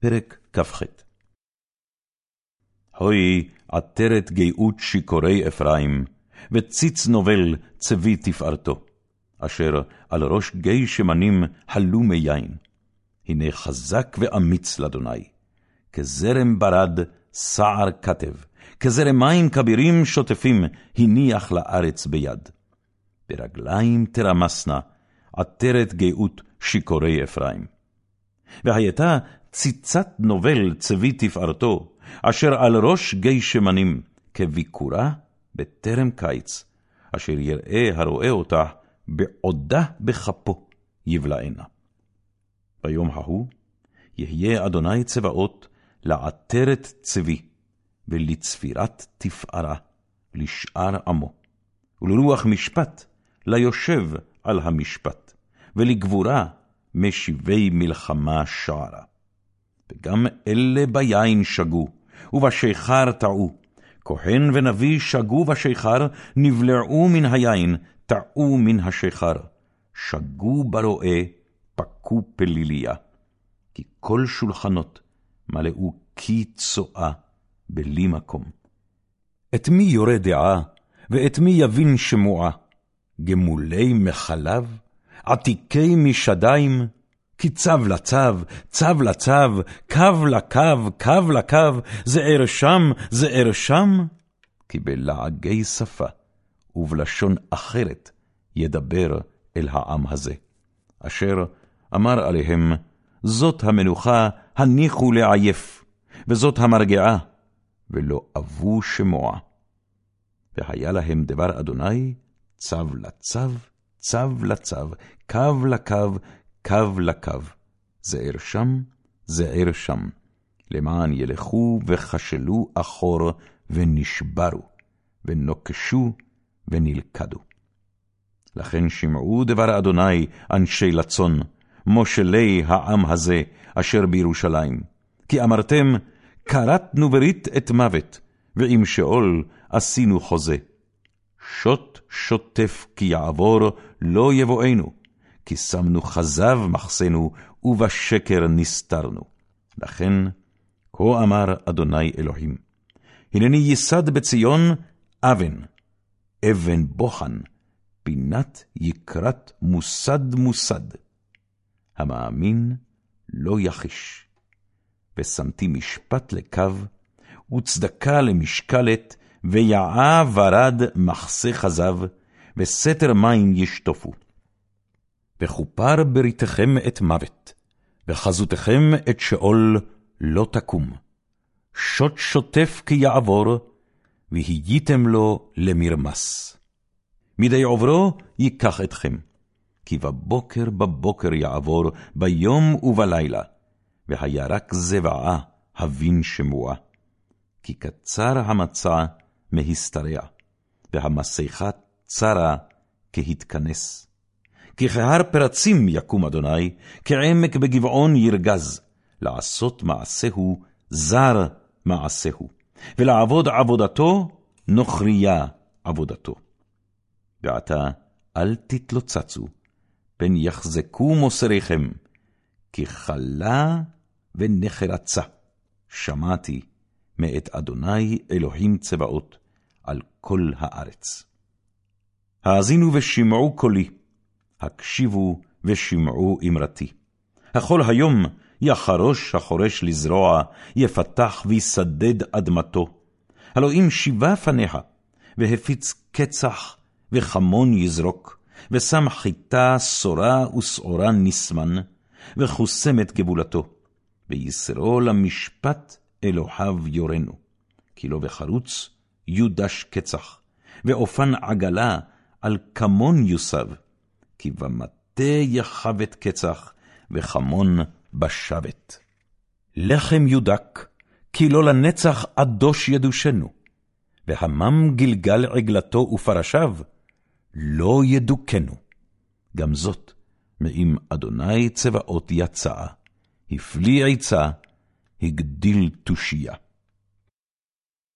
פרק כ"ח הוי עטרת גאות שיכורי אפרים, וציץ נובל צבי תפארתו, אשר על ראש גיא שמנים חלו מי יין. הנה חזק ואמיץ לאדוני, כזרם ברד סער כתב, כזרם מים כבירים שוטפים, הניח לארץ ביד. ברגליים תרמסנה, עטרת גאות שיכורי אפרים. והייתה ציצת נובל צבי תפארתו, אשר על ראש גיא שמנים, כביקורה בטרם קיץ, אשר יראה הרואה אותה, בעודה בכפו יבלענה. ביום ההוא יהיה אדוני צבאות לעטרת צבי, ולצפירת תפארה לשאר עמו, ולרוח משפט ליושב על המשפט, ולגבורה משיבי מלחמה שערה. וגם אלה ביין שגו, ובשיכר טעו. כהן ונביא שגו בשיכר, נבלעו מן היין, טעו מן השיכר. שגו ברועה, פקו פליליה. כי כל שולחנות מלאו כי צואה בלי מקום. את מי יורה דעה, ואת מי יבין שמועה? גמולי מחלב? עתיקי משדיים? כי צב לצב, צב לצב, קו לקו, קו לקו, זער שם, זער שם? כי בלעגי שפה ובלשון אחרת ידבר אל העם הזה. אשר אמר עליהם, זאת המנוחה הניחו לעייף, וזאת המרגעה, ולא אבו שמוע. והיה להם דבר אדוני, צב לצב, צב לצב, קו לקו, קו לקו, זער שם, זער שם, למען ילכו וכשלו אחור ונשברו, ונוקשו ונלכדו. לכן שמעו דבר אדוני אנשי לצון, מושלי העם הזה אשר בירושלים. כי אמרתם, כרתנו ברית את מוות, ועם שאול עשינו חוזה. שוט שוטף כי יעבור לא יבואנו, כי שמנו חזב מחסנו, ובשקר נסתרנו. לכן, כה אמר אדוני אלוהים, הנני ייסד בציון אבן, אבן בוחן, פינת יקרת מוסד מוסד. המאמין לא יחיש. ושמתי משפט לקו, וצדקה למשקלת, ויעה ורד מחסה חזב, וסתר מים ישטופו. וכופר בריתכם את מוות, וחזותכם את שאול לא תקום. שוט שוטף כי יעבור, והייתם לו למרמס. מדי עוברו ייקח אתכם, כי בבוקר בבוקר יעבור, ביום ובלילה, והיה רק זבעה הבין שמועה. כי קצר המצע מהשתרע, והמסכה צרה כהתכנס. כי כהר פרצים יקום אדוני, כעמק בגבעון ירגז, לעשות מעשהו זר מעשהו, ולעבוד עבודתו נוכריה עבודתו. ועתה אל תתלוצצו, פן יחזקו מוסריכם, כי חלה ונחרצה, שמעתי מאת אדוני אלוהים צבאות על כל הארץ. האזינו ושמעו קולי, הקשיבו ושמעו אמרתי. הכל היום יחרוש החורש לזרוע, יפתח ויסדד אדמתו. הלא אם שיבה פניה, והפיץ קצח, וחמון יזרוק, ושם חיטה שורה ושעורה נסמן, וחוסמת גבולתו, וישרו למשפט אלוהיו יורנו. כי לא בחרוץ יודש קצח, ואופן עגלה על כמון יוסב, כי במטה יחבת קצח, וחמון בשבת. לחם יודק, כי לא לנצח אדוש ידושנו, והמם גלגל עגלתו ופרשיו, לא ידוכנו. גם זאת, מאם אדוני צבאות יצאה, הפליא עצה, הגדיל תושייה.